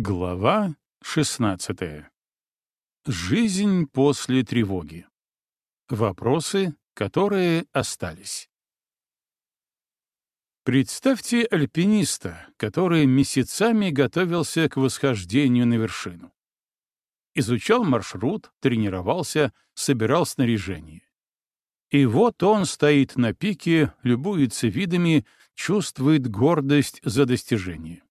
Глава 16. Жизнь после тревоги. Вопросы, которые остались. Представьте альпиниста, который месяцами готовился к восхождению на вершину. Изучал маршрут, тренировался, собирал снаряжение. И вот он стоит на пике, любуется видами, чувствует гордость за достижение.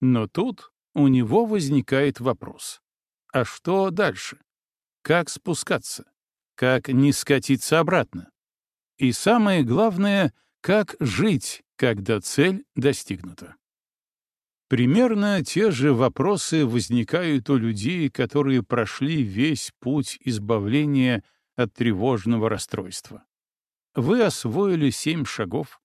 Но тут у него возникает вопрос. А что дальше? Как спускаться? Как не скатиться обратно? И самое главное, как жить, когда цель достигнута? Примерно те же вопросы возникают у людей, которые прошли весь путь избавления от тревожного расстройства. Вы освоили семь шагов,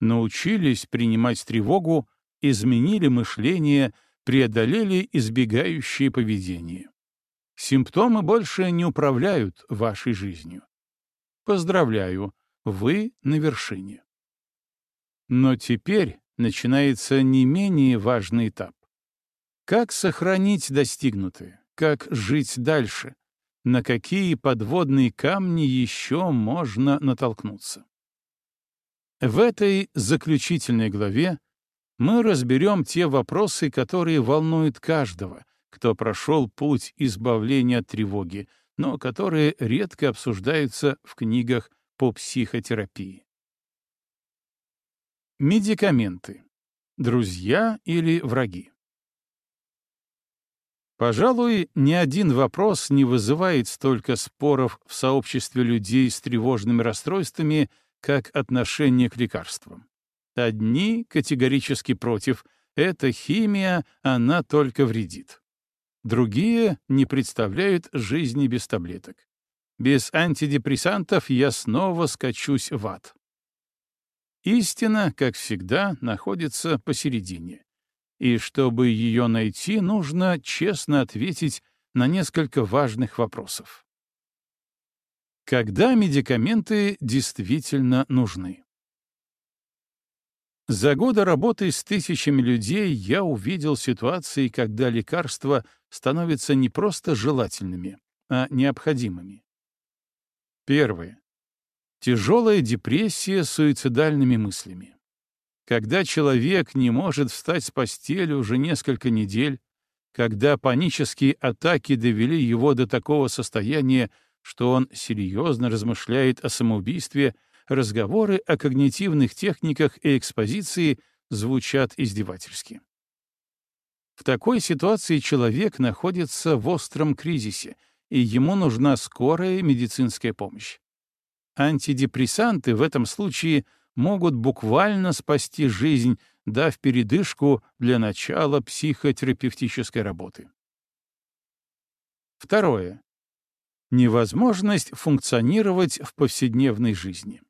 научились принимать тревогу, изменили мышление — преодолели избегающее поведение. Симптомы больше не управляют вашей жизнью. Поздравляю, вы на вершине. Но теперь начинается не менее важный этап. Как сохранить достигнутое? Как жить дальше? На какие подводные камни еще можно натолкнуться? В этой заключительной главе мы разберем те вопросы, которые волнуют каждого, кто прошел путь избавления от тревоги, но которые редко обсуждаются в книгах по психотерапии. Медикаменты. Друзья или враги? Пожалуй, ни один вопрос не вызывает столько споров в сообществе людей с тревожными расстройствами, как отношение к лекарствам. Одни категорически против. Эта химия, она только вредит. Другие не представляют жизни без таблеток. Без антидепрессантов я снова скачусь в ад. Истина, как всегда, находится посередине. И чтобы ее найти, нужно честно ответить на несколько важных вопросов. Когда медикаменты действительно нужны? За годы работы с тысячами людей я увидел ситуации, когда лекарства становятся не просто желательными, а необходимыми. Первое. Тяжелая депрессия с суицидальными мыслями. Когда человек не может встать с постели уже несколько недель, когда панические атаки довели его до такого состояния, что он серьезно размышляет о самоубийстве — разговоры о когнитивных техниках и экспозиции звучат издевательски. В такой ситуации человек находится в остром кризисе, и ему нужна скорая медицинская помощь. Антидепрессанты в этом случае могут буквально спасти жизнь, дав передышку для начала психотерапевтической работы. Второе. Невозможность функционировать в повседневной жизни.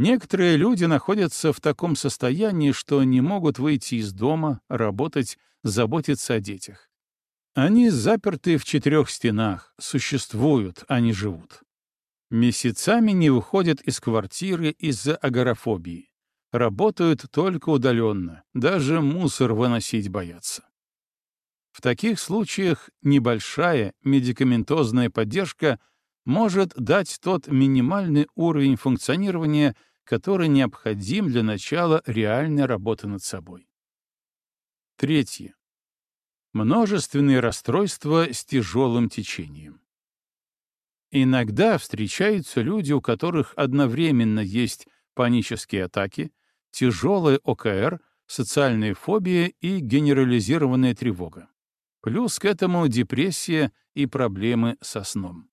Некоторые люди находятся в таком состоянии, что не могут выйти из дома, работать, заботиться о детях. Они заперты в четырех стенах, существуют, а не живут. Месяцами не выходят из квартиры из-за агорафобии. Работают только удаленно, даже мусор выносить боятся. В таких случаях небольшая медикаментозная поддержка может дать тот минимальный уровень функционирования, который необходим для начала реальной работы над собой. Третье. Множественные расстройства с тяжелым течением. Иногда встречаются люди, у которых одновременно есть панические атаки, тяжелая ОКР, социальная фобия и генерализированная тревога. Плюс к этому депрессия и проблемы со сном.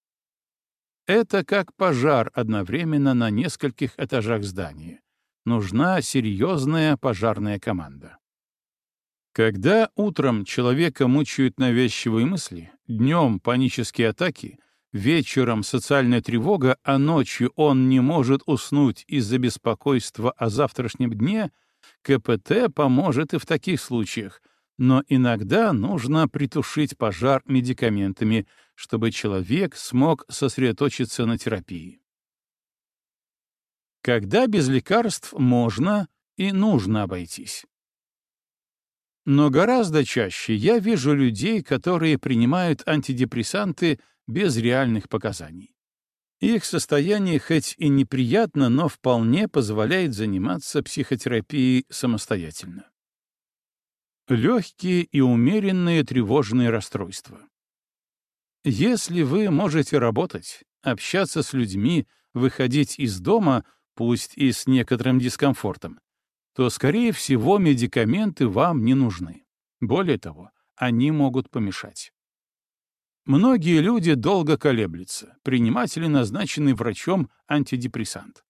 Это как пожар одновременно на нескольких этажах здания. Нужна серьезная пожарная команда. Когда утром человека мучают навязчивые мысли, днем панические атаки, вечером социальная тревога, а ночью он не может уснуть из-за беспокойства о завтрашнем дне, КПТ поможет и в таких случаях, но иногда нужно притушить пожар медикаментами, чтобы человек смог сосредоточиться на терапии. Когда без лекарств можно и нужно обойтись? Но гораздо чаще я вижу людей, которые принимают антидепрессанты без реальных показаний. Их состояние хоть и неприятно, но вполне позволяет заниматься психотерапией самостоятельно. Легкие и умеренные тревожные расстройства. Если вы можете работать, общаться с людьми, выходить из дома, пусть и с некоторым дискомфортом, то, скорее всего, медикаменты вам не нужны. Более того, они могут помешать. Многие люди долго колеблются, принимать ли назначенный врачом антидепрессант.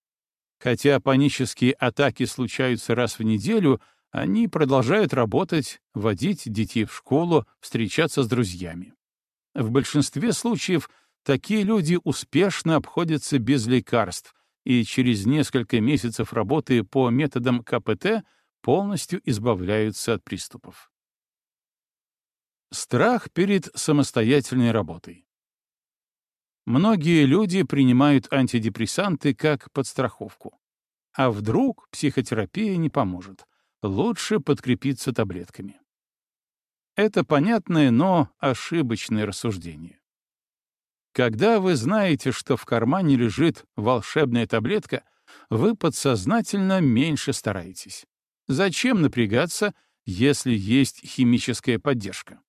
Хотя панические атаки случаются раз в неделю, они продолжают работать, водить детей в школу, встречаться с друзьями. В большинстве случаев такие люди успешно обходятся без лекарств, и через несколько месяцев работы по методам КПТ полностью избавляются от приступов. Страх перед самостоятельной работой. Многие люди принимают антидепрессанты как подстраховку. А вдруг психотерапия не поможет? Лучше подкрепиться таблетками. Это понятное, но ошибочное рассуждение. Когда вы знаете, что в кармане лежит волшебная таблетка, вы подсознательно меньше стараетесь. Зачем напрягаться, если есть химическая поддержка?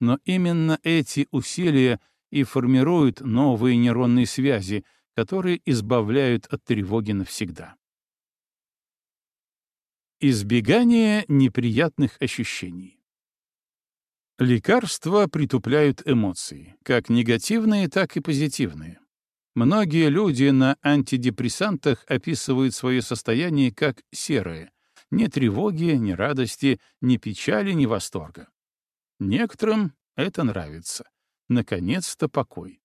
Но именно эти усилия и формируют новые нейронные связи, которые избавляют от тревоги навсегда. Избегание неприятных ощущений. Лекарства притупляют эмоции, как негативные, так и позитивные. Многие люди на антидепрессантах описывают свое состояние как серое. Ни тревоги, ни радости, ни печали, ни восторга. Некоторым это нравится. Наконец-то покой.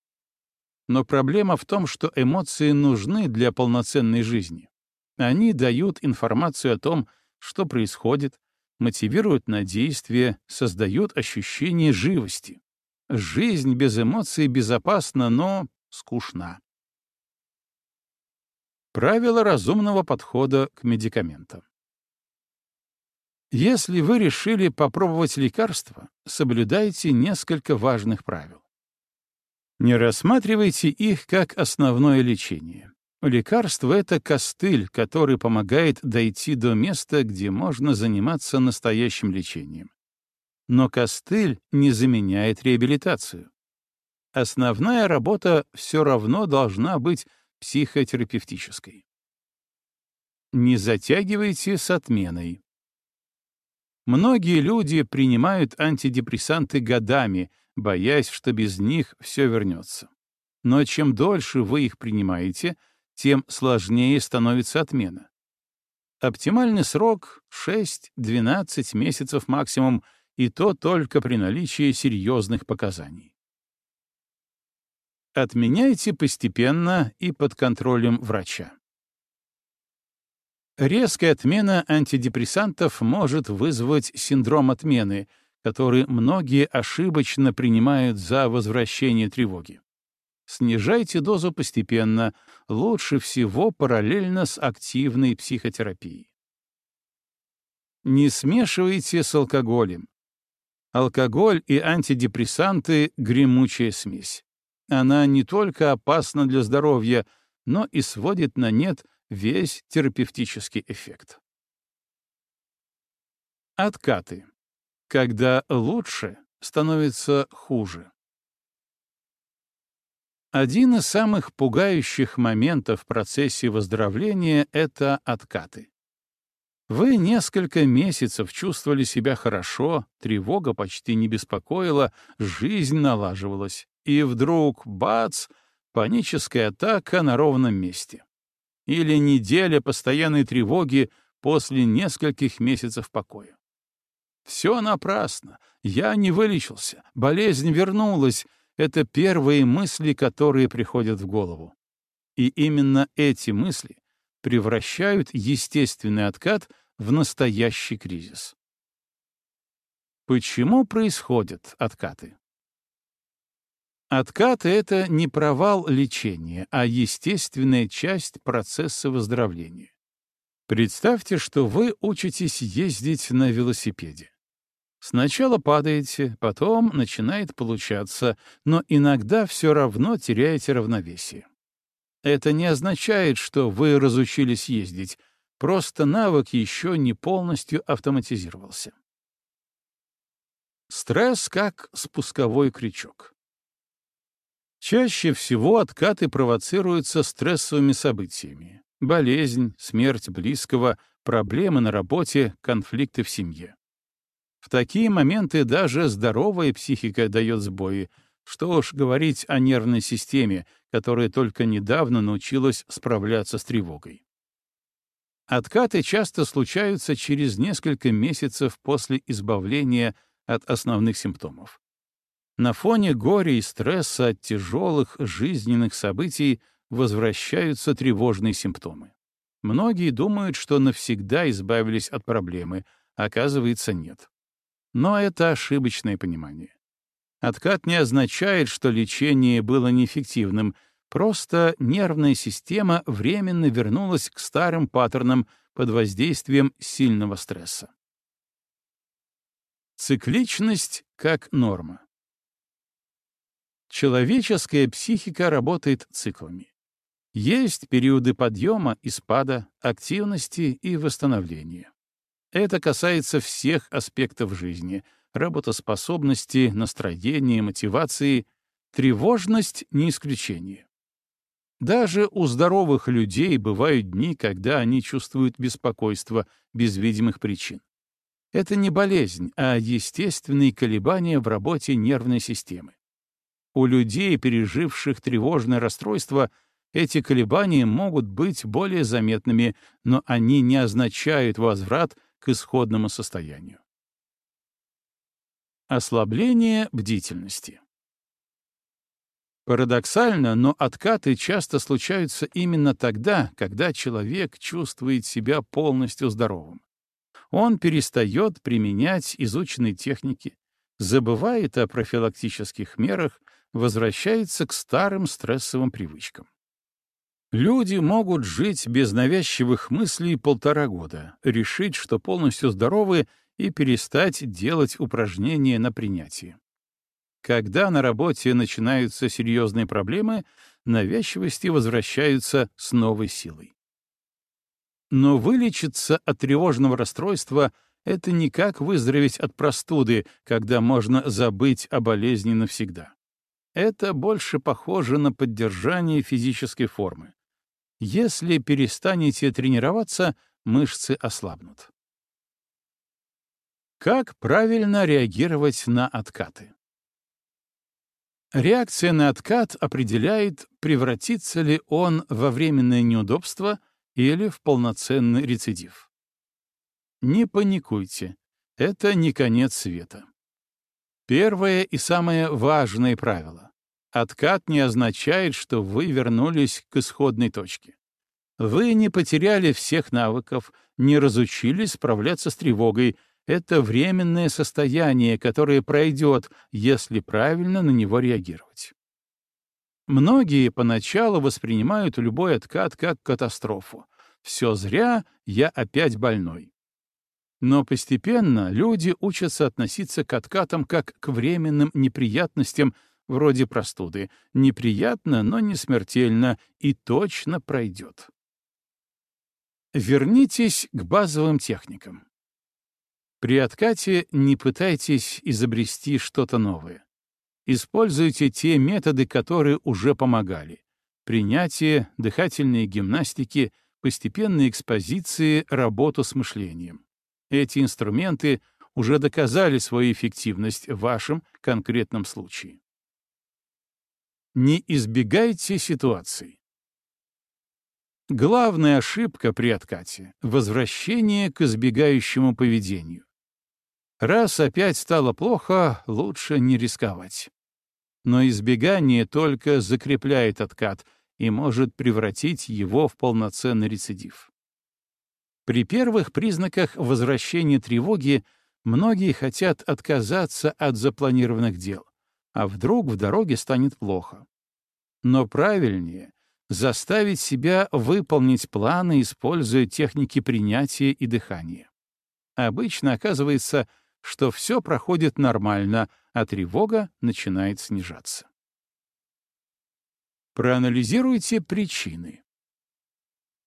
Но проблема в том, что эмоции нужны для полноценной жизни. Они дают информацию о том, что происходит, мотивируют на действие, создают ощущение живости. Жизнь без эмоций безопасна, но скучна. Правило разумного подхода к медикаментам. Если вы решили попробовать лекарство, соблюдайте несколько важных правил. Не рассматривайте их как основное лечение. Лекарство — это костыль, который помогает дойти до места, где можно заниматься настоящим лечением. Но костыль не заменяет реабилитацию. Основная работа все равно должна быть психотерапевтической. Не затягивайте с отменой. Многие люди принимают антидепрессанты годами, боясь, что без них все вернется. Но чем дольше вы их принимаете, тем сложнее становится отмена. Оптимальный срок — 6-12 месяцев максимум, и то только при наличии серьезных показаний. Отменяйте постепенно и под контролем врача. Резкая отмена антидепрессантов может вызвать синдром отмены, который многие ошибочно принимают за возвращение тревоги. Снижайте дозу постепенно, лучше всего параллельно с активной психотерапией. Не смешивайте с алкоголем. Алкоголь и антидепрессанты — гремучая смесь. Она не только опасна для здоровья, но и сводит на нет весь терапевтический эффект. Откаты. Когда лучше, становится хуже. Один из самых пугающих моментов в процессе выздоровления — это откаты. Вы несколько месяцев чувствовали себя хорошо, тревога почти не беспокоила, жизнь налаживалась. И вдруг — бац! — паническая атака на ровном месте. Или неделя постоянной тревоги после нескольких месяцев покоя. Все напрасно. Я не вылечился. Болезнь вернулась. Это первые мысли, которые приходят в голову. И именно эти мысли превращают естественный откат в настоящий кризис. Почему происходят откаты? Откаты — это не провал лечения, а естественная часть процесса выздоровления. Представьте, что вы учитесь ездить на велосипеде. Сначала падаете, потом начинает получаться, но иногда все равно теряете равновесие. Это не означает, что вы разучились ездить, просто навык еще не полностью автоматизировался. Стресс как спусковой крючок. Чаще всего откаты провоцируются стрессовыми событиями. Болезнь, смерть близкого, проблемы на работе, конфликты в семье. В такие моменты даже здоровая психика дает сбои. Что уж говорить о нервной системе, которая только недавно научилась справляться с тревогой. Откаты часто случаются через несколько месяцев после избавления от основных симптомов. На фоне горя и стресса от тяжелых жизненных событий возвращаются тревожные симптомы. Многие думают, что навсегда избавились от проблемы, оказывается, нет. Но это ошибочное понимание. Откат не означает, что лечение было неэффективным, просто нервная система временно вернулась к старым паттернам под воздействием сильного стресса. Цикличность как норма. Человеческая психика работает циклами. Есть периоды подъема и спада, активности и восстановления. Это касается всех аспектов жизни — работоспособности, настроения, мотивации. Тревожность — не исключение. Даже у здоровых людей бывают дни, когда они чувствуют беспокойство без видимых причин. Это не болезнь, а естественные колебания в работе нервной системы. У людей, переживших тревожное расстройство, эти колебания могут быть более заметными, но они не означают возврат к исходному состоянию. Ослабление бдительности. Парадоксально, но откаты часто случаются именно тогда, когда человек чувствует себя полностью здоровым. Он перестает применять изученные техники, забывает о профилактических мерах, возвращается к старым стрессовым привычкам. Люди могут жить без навязчивых мыслей полтора года, решить, что полностью здоровы, и перестать делать упражнения на принятие. Когда на работе начинаются серьезные проблемы, навязчивости возвращаются с новой силой. Но вылечиться от тревожного расстройства — это не как выздороветь от простуды, когда можно забыть о болезни навсегда. Это больше похоже на поддержание физической формы. Если перестанете тренироваться, мышцы ослабнут. Как правильно реагировать на откаты? Реакция на откат определяет, превратится ли он во временное неудобство или в полноценный рецидив. Не паникуйте, это не конец света. Первое и самое важное правило Откат не означает, что вы вернулись к исходной точке. Вы не потеряли всех навыков, не разучились справляться с тревогой. Это временное состояние, которое пройдет, если правильно на него реагировать. Многие поначалу воспринимают любой откат как катастрофу. Все зря, я опять больной. Но постепенно люди учатся относиться к откатам как к временным неприятностям, вроде простуды, неприятно, но не смертельно и точно пройдет. Вернитесь к базовым техникам. При откате не пытайтесь изобрести что-то новое. Используйте те методы, которые уже помогали. Принятие, дыхательные гимнастики, постепенные экспозиции, работу с мышлением. Эти инструменты уже доказали свою эффективность в вашем конкретном случае. Не избегайте ситуаций. Главная ошибка при откате — возвращение к избегающему поведению. Раз опять стало плохо, лучше не рисковать. Но избегание только закрепляет откат и может превратить его в полноценный рецидив. При первых признаках возвращения тревоги многие хотят отказаться от запланированных дел а вдруг в дороге станет плохо. Но правильнее — заставить себя выполнить планы, используя техники принятия и дыхания. Обычно оказывается, что все проходит нормально, а тревога начинает снижаться. Проанализируйте причины.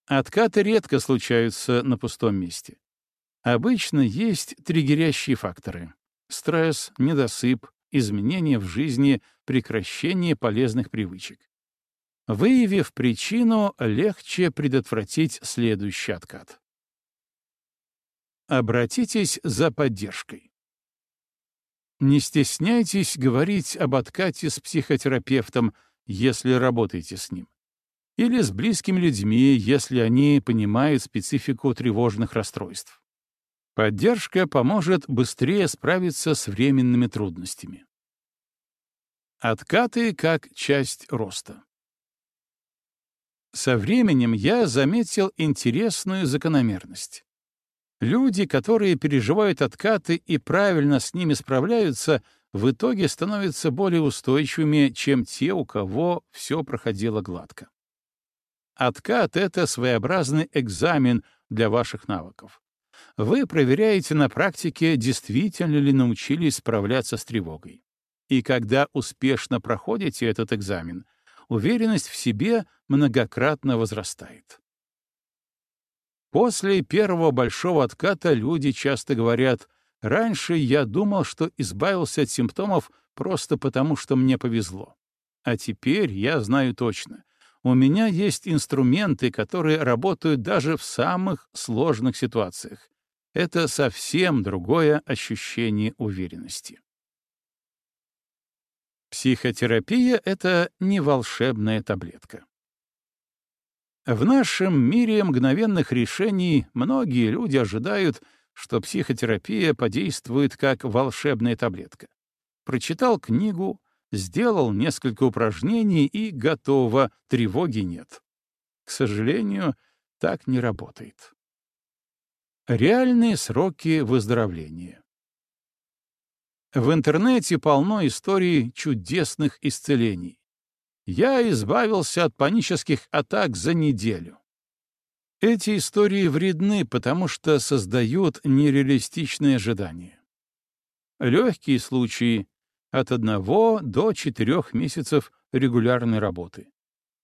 Откаты редко случаются на пустом месте. Обычно есть триггерящие факторы — стресс, недосып, изменения в жизни, прекращение полезных привычек. Выявив причину, легче предотвратить следующий откат. Обратитесь за поддержкой. Не стесняйтесь говорить об откате с психотерапевтом, если работаете с ним. Или с близкими людьми, если они понимают специфику тревожных расстройств. Поддержка поможет быстрее справиться с временными трудностями. Откаты как часть роста. Со временем я заметил интересную закономерность. Люди, которые переживают откаты и правильно с ними справляются, в итоге становятся более устойчивыми, чем те, у кого все проходило гладко. Откат — это своеобразный экзамен для ваших навыков. Вы проверяете на практике, действительно ли научились справляться с тревогой. И когда успешно проходите этот экзамен, уверенность в себе многократно возрастает. После первого большого отката люди часто говорят, «Раньше я думал, что избавился от симптомов просто потому, что мне повезло. А теперь я знаю точно. У меня есть инструменты, которые работают даже в самых сложных ситуациях. Это совсем другое ощущение уверенности. Психотерапия — это не волшебная таблетка. В нашем мире мгновенных решений многие люди ожидают, что психотерапия подействует как волшебная таблетка. Прочитал книгу, сделал несколько упражнений и готово, тревоги нет. К сожалению, так не работает. Реальные сроки выздоровления. В интернете полно историй чудесных исцелений. Я избавился от панических атак за неделю. Эти истории вредны, потому что создают нереалистичные ожидания. Легкие случаи — от одного до четырех месяцев регулярной работы.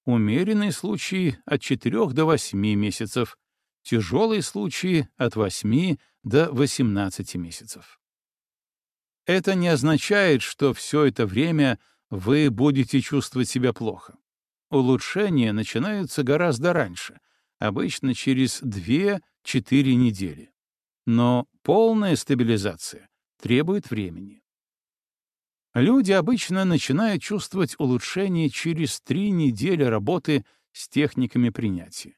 Умеренные случаи — от четырех до восьми месяцев. Тяжелые случаи — от восьми до восемнадцати месяцев. Это не означает, что все это время — вы будете чувствовать себя плохо. Улучшения начинаются гораздо раньше, обычно через 2-4 недели. Но полная стабилизация требует времени. Люди обычно начинают чувствовать улучшение через 3 недели работы с техниками принятия.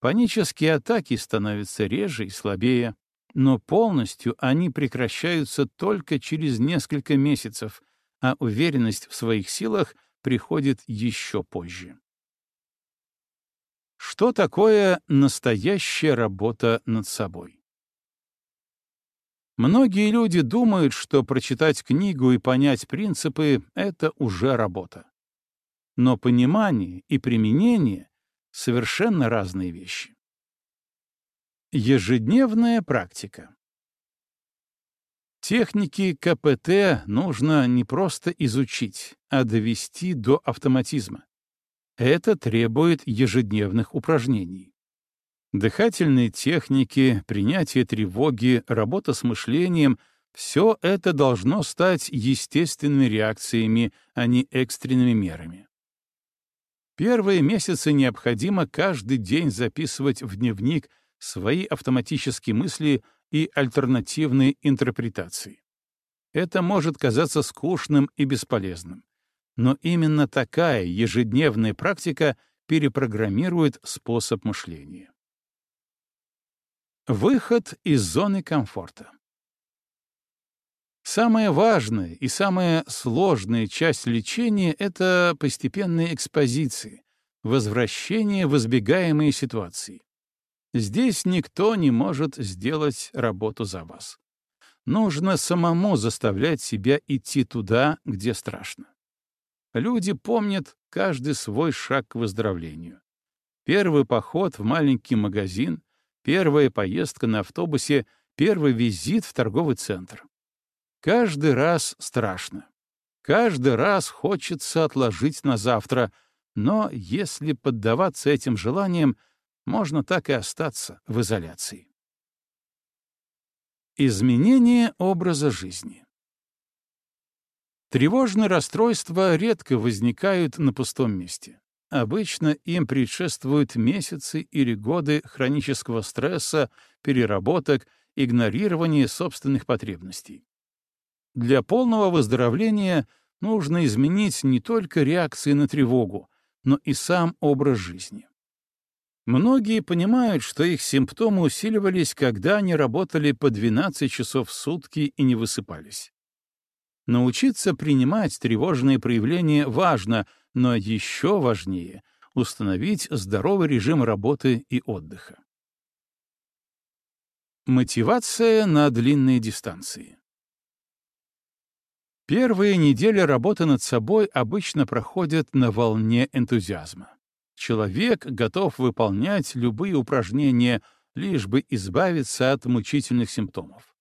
Панические атаки становятся реже и слабее, но полностью они прекращаются только через несколько месяцев, а уверенность в своих силах приходит еще позже. Что такое настоящая работа над собой? Многие люди думают, что прочитать книгу и понять принципы — это уже работа. Но понимание и применение — совершенно разные вещи. Ежедневная практика. Техники КПТ нужно не просто изучить, а довести до автоматизма. Это требует ежедневных упражнений. Дыхательные техники, принятие тревоги, работа с мышлением — все это должно стать естественными реакциями, а не экстренными мерами. Первые месяцы необходимо каждый день записывать в дневник свои автоматические мысли и альтернативной интерпретации. Это может казаться скучным и бесполезным, но именно такая ежедневная практика перепрограммирует способ мышления. Выход из зоны комфорта. Самая важная и самая сложная часть лечения — это постепенные экспозиции, возвращение в избегаемые ситуации. Здесь никто не может сделать работу за вас. Нужно самому заставлять себя идти туда, где страшно. Люди помнят каждый свой шаг к выздоровлению. Первый поход в маленький магазин, первая поездка на автобусе, первый визит в торговый центр. Каждый раз страшно. Каждый раз хочется отложить на завтра, но если поддаваться этим желаниям, можно так и остаться в изоляции. Изменение образа жизни. Тревожные расстройства редко возникают на пустом месте. Обычно им предшествуют месяцы или годы хронического стресса, переработок, игнорирования собственных потребностей. Для полного выздоровления нужно изменить не только реакции на тревогу, но и сам образ жизни. Многие понимают, что их симптомы усиливались, когда они работали по 12 часов в сутки и не высыпались. Научиться принимать тревожные проявления важно, но еще важнее — установить здоровый режим работы и отдыха. Мотивация на длинные дистанции. Первые недели работы над собой обычно проходят на волне энтузиазма. Человек готов выполнять любые упражнения, лишь бы избавиться от мучительных симптомов.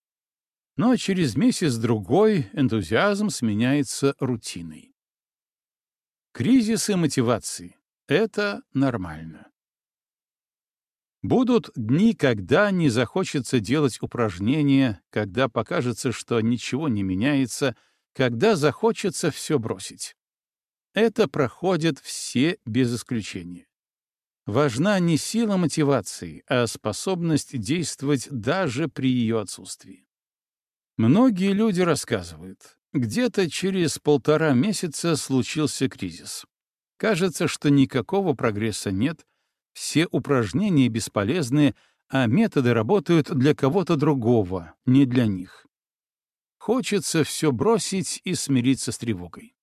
Но через месяц-другой энтузиазм сменяется рутиной. Кризисы мотивации — это нормально. Будут дни, когда не захочется делать упражнения, когда покажется, что ничего не меняется — когда захочется все бросить. Это проходят все без исключения. Важна не сила мотивации, а способность действовать даже при ее отсутствии. Многие люди рассказывают, где-то через полтора месяца случился кризис. Кажется, что никакого прогресса нет, все упражнения бесполезны, а методы работают для кого-то другого, не для них. Хочется все бросить и смириться с тревогой.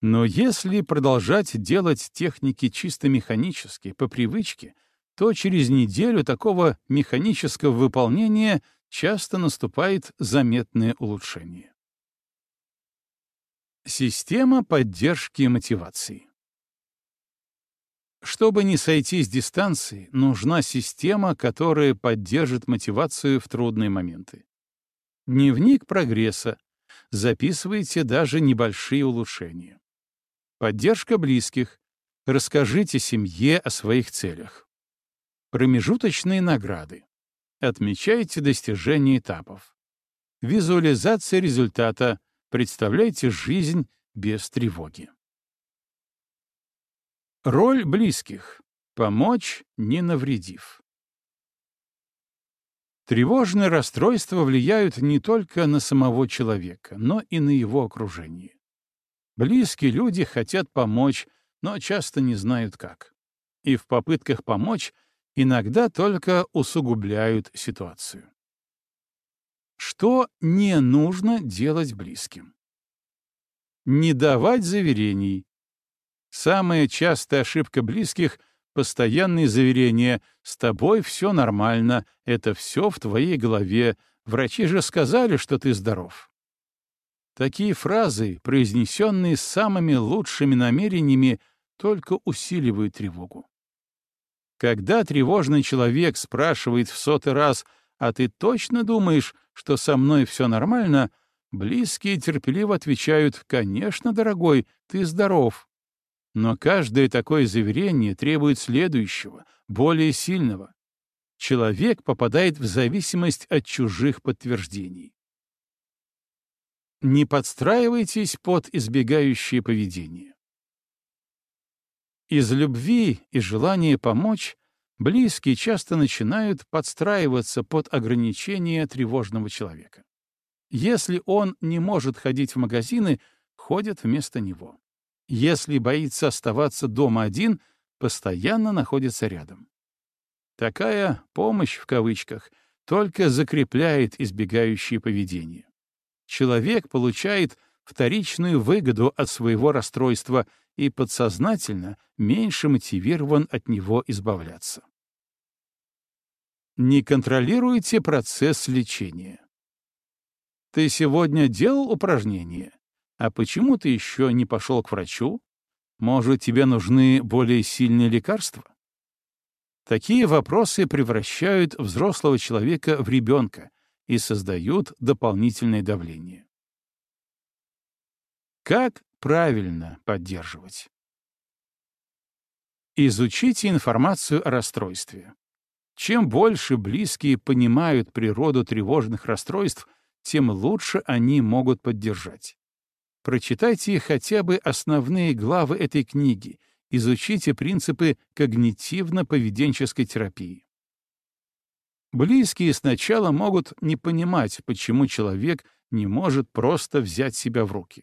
Но если продолжать делать техники чисто механически, по привычке, то через неделю такого механического выполнения часто наступает заметное улучшение. Система поддержки мотивации. Чтобы не сойти с дистанции, нужна система, которая поддержит мотивацию в трудные моменты. Дневник прогресса. Записывайте даже небольшие улучшения. Поддержка близких. Расскажите семье о своих целях. Промежуточные награды. Отмечайте достижения этапов. Визуализация результата. Представляйте жизнь без тревоги. Роль близких. Помочь, не навредив. Тревожные расстройства влияют не только на самого человека, но и на его окружение. Близкие люди хотят помочь, но часто не знают как. И в попытках помочь иногда только усугубляют ситуацию. Что не нужно делать близким? Не давать заверений. Самая частая ошибка близких — постоянные заверения «с тобой все нормально, это все в твоей голове, врачи же сказали, что ты здоров». Такие фразы, произнесенные самыми лучшими намерениями, только усиливают тревогу. Когда тревожный человек спрашивает в сотый раз «А ты точно думаешь, что со мной все нормально?», близкие терпеливо отвечают «Конечно, дорогой, ты здоров». Но каждое такое заверение требует следующего, более сильного. Человек попадает в зависимость от чужих подтверждений. Не подстраивайтесь под избегающее поведение. Из любви и желания помочь близкие часто начинают подстраиваться под ограничения тревожного человека. Если он не может ходить в магазины, ходят вместо него если боится оставаться дома один, постоянно находится рядом. Такая «помощь» в кавычках только закрепляет избегающее поведение. Человек получает вторичную выгоду от своего расстройства и подсознательно меньше мотивирован от него избавляться. Не контролируйте процесс лечения. Ты сегодня делал упражнения? А почему ты еще не пошел к врачу? Может, тебе нужны более сильные лекарства? Такие вопросы превращают взрослого человека в ребенка и создают дополнительное давление. Как правильно поддерживать? Изучите информацию о расстройстве. Чем больше близкие понимают природу тревожных расстройств, тем лучше они могут поддержать. Прочитайте хотя бы основные главы этой книги, изучите принципы когнитивно-поведенческой терапии. Близкие сначала могут не понимать, почему человек не может просто взять себя в руки.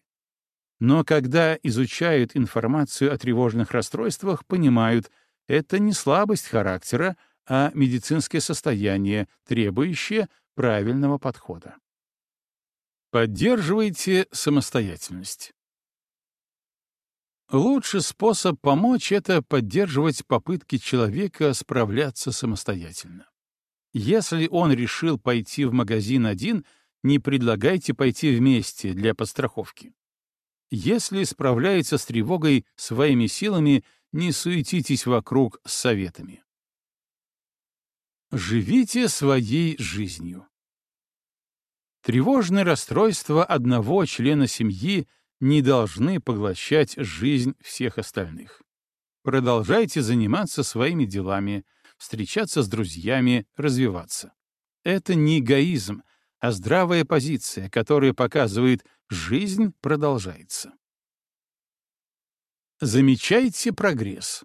Но когда изучают информацию о тревожных расстройствах, понимают, это не слабость характера, а медицинское состояние, требующее правильного подхода. Поддерживайте самостоятельность. Лучший способ помочь — это поддерживать попытки человека справляться самостоятельно. Если он решил пойти в магазин один, не предлагайте пойти вместе для подстраховки. Если справляется с тревогой своими силами, не суетитесь вокруг с советами. Живите своей жизнью. Тревожные расстройства одного члена семьи не должны поглощать жизнь всех остальных. Продолжайте заниматься своими делами, встречаться с друзьями, развиваться. Это не эгоизм, а здравая позиция, которая показывает, жизнь продолжается. Замечайте прогресс.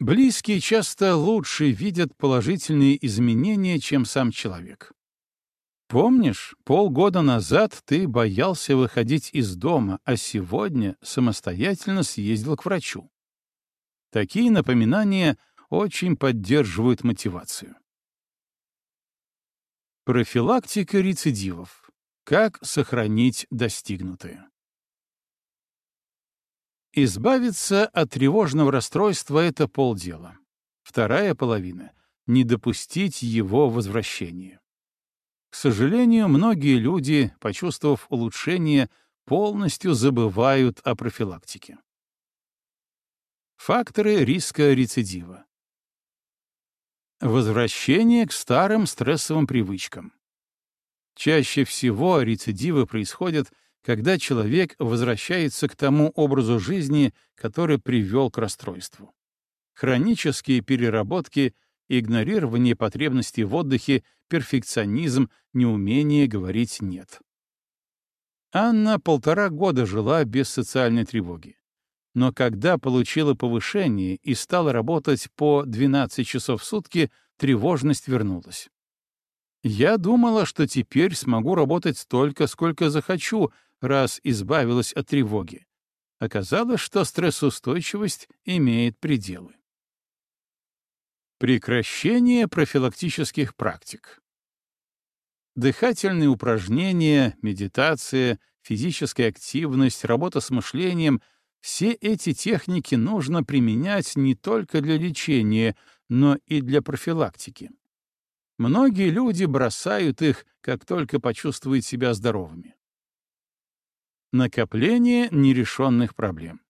Близкие часто лучше видят положительные изменения, чем сам человек. Помнишь, полгода назад ты боялся выходить из дома, а сегодня самостоятельно съездил к врачу. Такие напоминания очень поддерживают мотивацию. Профилактика рецидивов. Как сохранить достигнутое? Избавиться от тревожного расстройства — это полдела. Вторая половина — не допустить его возвращения. К сожалению, многие люди, почувствовав улучшение, полностью забывают о профилактике. Факторы риска рецидива. Возвращение к старым стрессовым привычкам. Чаще всего рецидивы происходят когда человек возвращается к тому образу жизни, который привел к расстройству. Хронические переработки, игнорирование потребностей в отдыхе, перфекционизм, неумение говорить «нет». Анна полтора года жила без социальной тревоги. Но когда получила повышение и стала работать по 12 часов в сутки, тревожность вернулась. Я думала, что теперь смогу работать столько, сколько захочу, раз избавилась от тревоги. Оказалось, что стрессоустойчивость имеет пределы. Прекращение профилактических практик. Дыхательные упражнения, медитация, физическая активность, работа с мышлением — все эти техники нужно применять не только для лечения, но и для профилактики. Многие люди бросают их, как только почувствуют себя здоровыми. Накопление нерешенных проблем.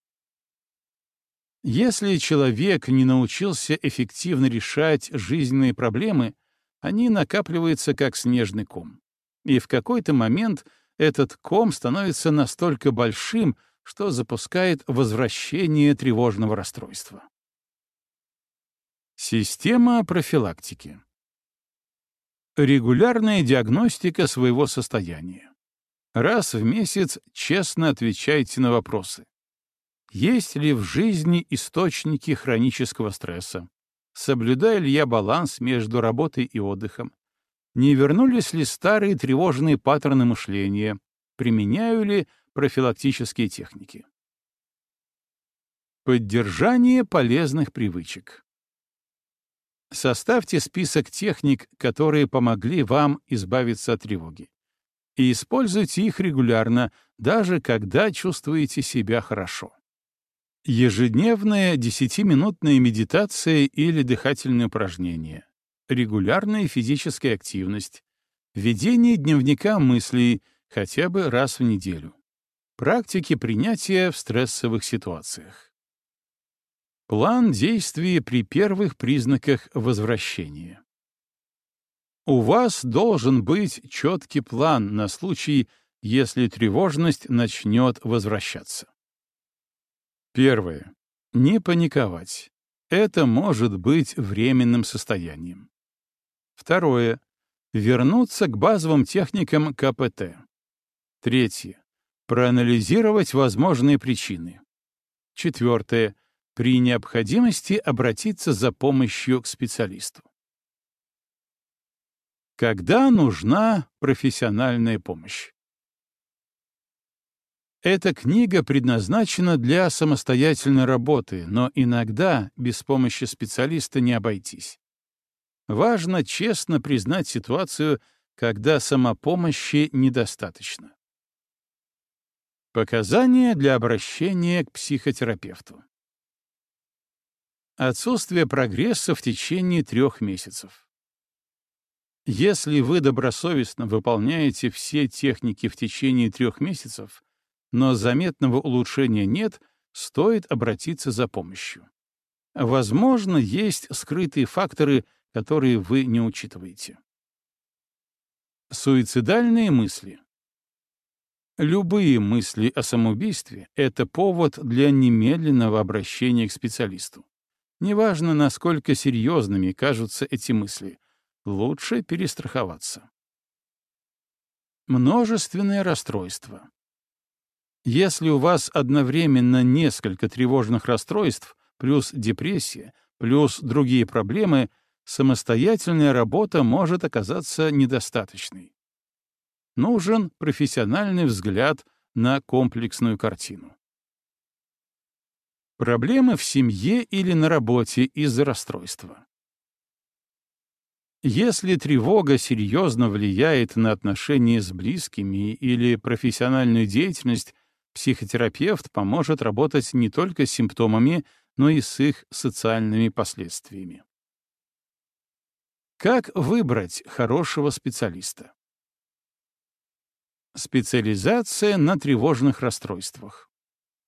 Если человек не научился эффективно решать жизненные проблемы, они накапливаются как снежный ком. И в какой-то момент этот ком становится настолько большим, что запускает возвращение тревожного расстройства. Система профилактики. Регулярная диагностика своего состояния. Раз в месяц честно отвечайте на вопросы. Есть ли в жизни источники хронического стресса? Соблюдаю ли я баланс между работой и отдыхом? Не вернулись ли старые тревожные паттерны мышления? Применяю ли профилактические техники? Поддержание полезных привычек. Составьте список техник, которые помогли вам избавиться от тревоги и используйте их регулярно, даже когда чувствуете себя хорошо. Ежедневная десятиминутная медитация или дыхательные упражнения, регулярная физическая активность, ведение дневника мыслей хотя бы раз в неделю, практики принятия в стрессовых ситуациях. План действий при первых признаках возвращения. У вас должен быть четкий план на случай, если тревожность начнет возвращаться. Первое. Не паниковать. Это может быть временным состоянием. Второе. Вернуться к базовым техникам КПТ. Третье. Проанализировать возможные причины. Четвертое. При необходимости обратиться за помощью к специалисту. Когда нужна профессиональная помощь? Эта книга предназначена для самостоятельной работы, но иногда без помощи специалиста не обойтись. Важно честно признать ситуацию, когда самопомощи недостаточно. Показания для обращения к психотерапевту. Отсутствие прогресса в течение трех месяцев. Если вы добросовестно выполняете все техники в течение трех месяцев, но заметного улучшения нет, стоит обратиться за помощью. Возможно, есть скрытые факторы, которые вы не учитываете. Суицидальные мысли. Любые мысли о самоубийстве — это повод для немедленного обращения к специалисту. Неважно, насколько серьезными кажутся эти мысли, лучше перестраховаться. Множественное расстройство. Если у вас одновременно несколько тревожных расстройств, плюс депрессия, плюс другие проблемы, самостоятельная работа может оказаться недостаточной. Нужен профессиональный взгляд на комплексную картину. Проблемы в семье или на работе из-за расстройства. Если тревога серьезно влияет на отношения с близкими или профессиональную деятельность, психотерапевт поможет работать не только с симптомами, но и с их социальными последствиями. Как выбрать хорошего специалиста? Специализация на тревожных расстройствах.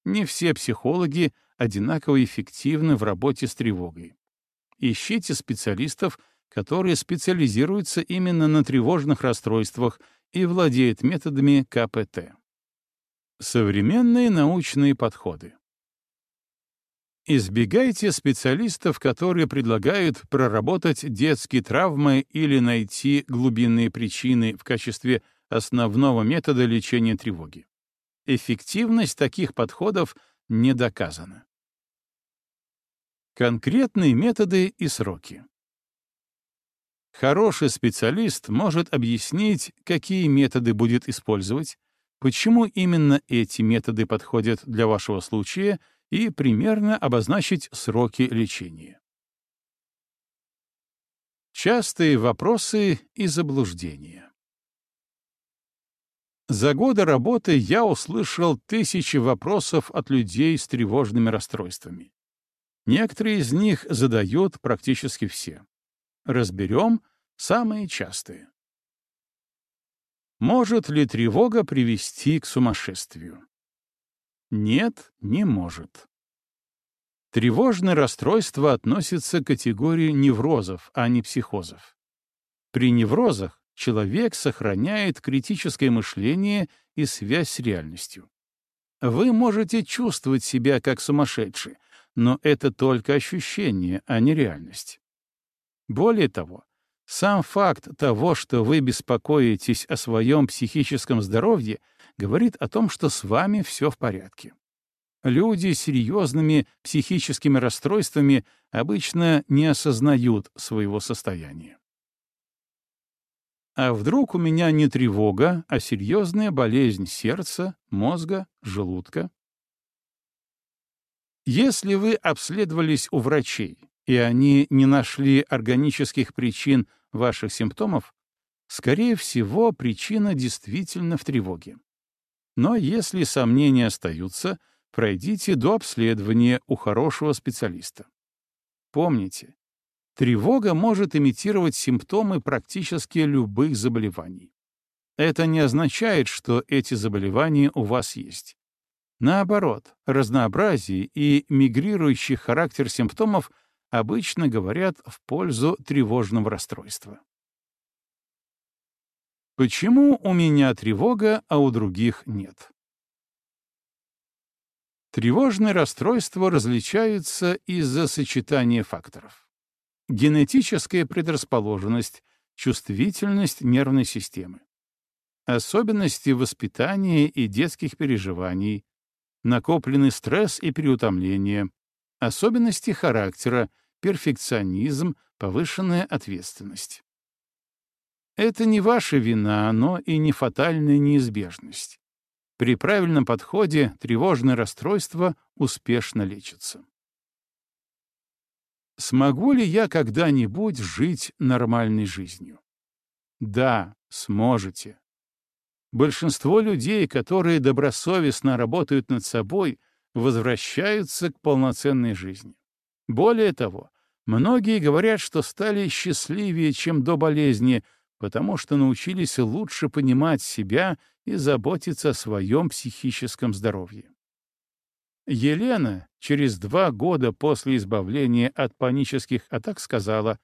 Не все психологи одинаково эффективны в работе с тревогой. Ищите специалистов, которые специализируются именно на тревожных расстройствах и владеют методами КПТ. Современные научные подходы. Избегайте специалистов, которые предлагают проработать детские травмы или найти глубинные причины в качестве основного метода лечения тревоги. Эффективность таких подходов не доказана. Конкретные методы и сроки. Хороший специалист может объяснить, какие методы будет использовать, почему именно эти методы подходят для вашего случая и примерно обозначить сроки лечения. Частые вопросы и заблуждения. За годы работы я услышал тысячи вопросов от людей с тревожными расстройствами. Некоторые из них задают практически все. Разберем самые частые. Может ли тревога привести к сумасшествию? Нет, не может. Тревожное расстройство относится к категории неврозов, а не психозов. При неврозах человек сохраняет критическое мышление и связь с реальностью. Вы можете чувствовать себя как сумасшедший, но это только ощущение, а не реальность. Более того, сам факт того, что вы беспокоитесь о своем психическом здоровье, говорит о том, что с вами все в порядке. Люди с серьезными психическими расстройствами обычно не осознают своего состояния. А вдруг у меня не тревога, а серьезная болезнь сердца, мозга, желудка? Если вы обследовались у врачей, и они не нашли органических причин ваших симптомов, скорее всего, причина действительно в тревоге. Но если сомнения остаются, пройдите до обследования у хорошего специалиста. Помните, тревога может имитировать симптомы практически любых заболеваний. Это не означает, что эти заболевания у вас есть. Наоборот, разнообразие и мигрирующий характер симптомов обычно говорят в пользу тревожного расстройства. Почему у меня тревога, а у других нет? Тревожные расстройства различаются из-за сочетания факторов. Генетическая предрасположенность, чувствительность нервной системы, особенности воспитания и детских переживаний, накопленный стресс и переутомление, особенности характера, перфекционизм, повышенная ответственность. Это не ваша вина, но и не фатальная неизбежность. При правильном подходе тревожное расстройство успешно лечится. Смогу ли я когда-нибудь жить нормальной жизнью? Да, сможете. Большинство людей, которые добросовестно работают над собой, возвращаются к полноценной жизни. Более того, многие говорят, что стали счастливее, чем до болезни, потому что научились лучше понимать себя и заботиться о своем психическом здоровье. Елена через два года после избавления от панических атак сказала,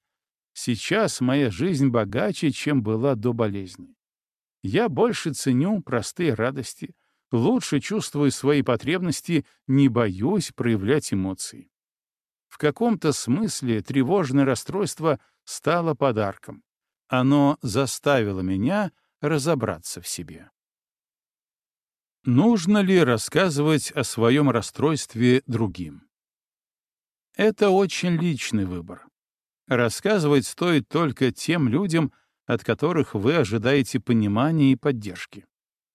«Сейчас моя жизнь богаче, чем была до болезни. Я больше ценю простые радости, лучше чувствую свои потребности, не боюсь проявлять эмоции. В каком-то смысле тревожное расстройство стало подарком. Оно заставило меня разобраться в себе. Нужно ли рассказывать о своем расстройстве другим? Это очень личный выбор. Рассказывать стоит только тем людям, от которых вы ожидаете понимания и поддержки.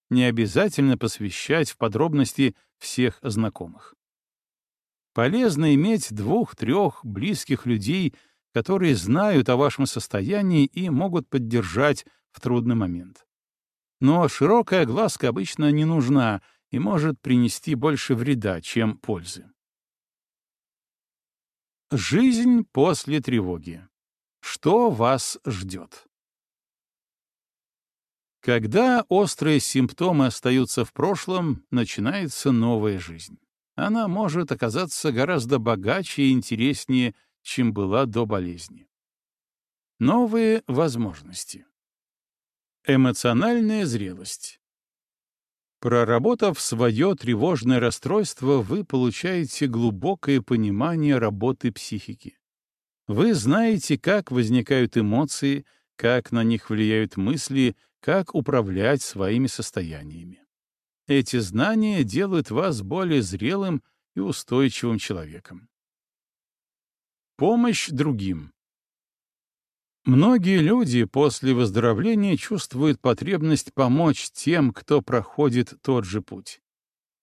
Не обязательно посвящать в подробности всех знакомых. Полезно иметь двух-трех близких людей, которые знают о вашем состоянии и могут поддержать в трудный момент. Но широкая глазка обычно не нужна и может принести больше вреда, чем пользы. Жизнь после тревоги. Что вас ждет? Когда острые симптомы остаются в прошлом, начинается новая жизнь. Она может оказаться гораздо богаче и интереснее, чем была до болезни. Новые возможности. Эмоциональная зрелость. Проработав свое тревожное расстройство, вы получаете глубокое понимание работы психики. Вы знаете, как возникают эмоции, как на них влияют мысли, как управлять своими состояниями. Эти знания делают вас более зрелым и устойчивым человеком. Помощь другим. Многие люди после выздоровления чувствуют потребность помочь тем, кто проходит тот же путь.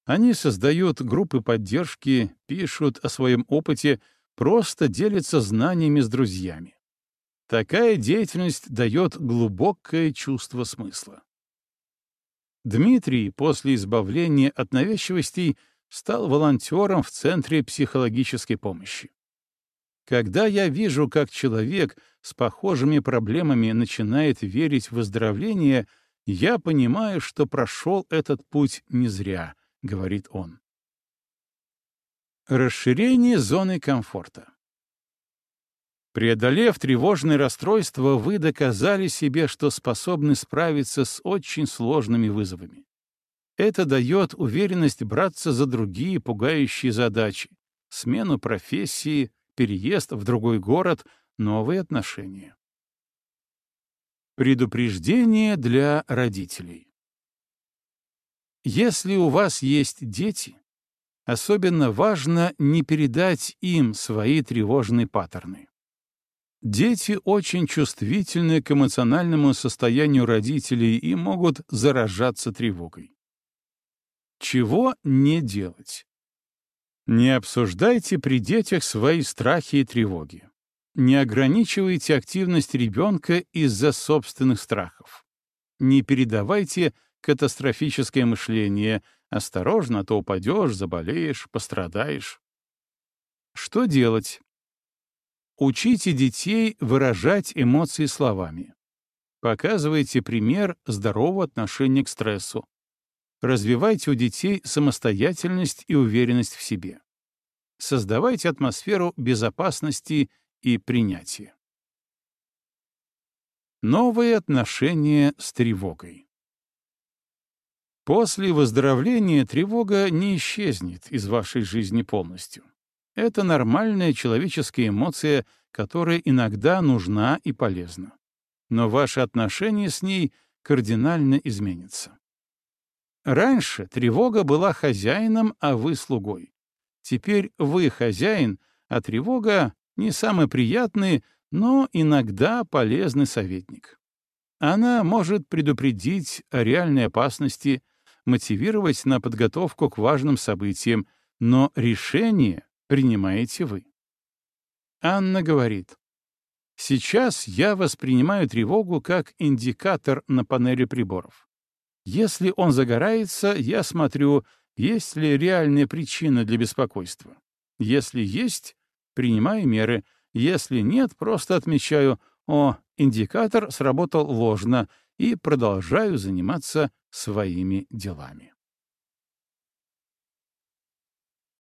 Они создают группы поддержки, пишут о своем опыте, просто делятся знаниями с друзьями. Такая деятельность дает глубокое чувство смысла. Дмитрий после избавления от навязчивостей стал волонтером в Центре психологической помощи. Когда я вижу, как человек с похожими проблемами начинает верить в выздоровление, я понимаю, что прошел этот путь не зря, — говорит он. Расширение зоны комфорта. Преодолев тревожное расстройство, вы доказали себе, что способны справиться с очень сложными вызовами. Это дает уверенность браться за другие пугающие задачи, смену профессии, переезд в другой город, новые отношения. Предупреждение для родителей. Если у вас есть дети, особенно важно не передать им свои тревожные паттерны. Дети очень чувствительны к эмоциональному состоянию родителей и могут заражаться тревогой. Чего не делать? Не обсуждайте при детях свои страхи и тревоги. Не ограничивайте активность ребенка из-за собственных страхов. Не передавайте катастрофическое мышление. Осторожно, а то упадешь, заболеешь, пострадаешь. Что делать? Учите детей выражать эмоции словами. Показывайте пример здорового отношения к стрессу. Развивайте у детей самостоятельность и уверенность в себе. Создавайте атмосферу безопасности и принятия. Новые отношения с тревогой. После выздоровления тревога не исчезнет из вашей жизни полностью. Это нормальная человеческая эмоция, которая иногда нужна и полезна. Но ваши отношения с ней кардинально изменятся. Раньше тревога была хозяином, а вы слугой. Теперь вы хозяин, а тревога — не самый приятный, но иногда полезный советник. Она может предупредить о реальной опасности, мотивировать на подготовку к важным событиям, но решение принимаете вы. Анна говорит, «Сейчас я воспринимаю тревогу как индикатор на панели приборов. Если он загорается, я смотрю, есть ли реальная причина для беспокойства. Если есть, принимаю меры. Если нет, просто отмечаю, о, индикатор сработал ложно, и продолжаю заниматься своими делами.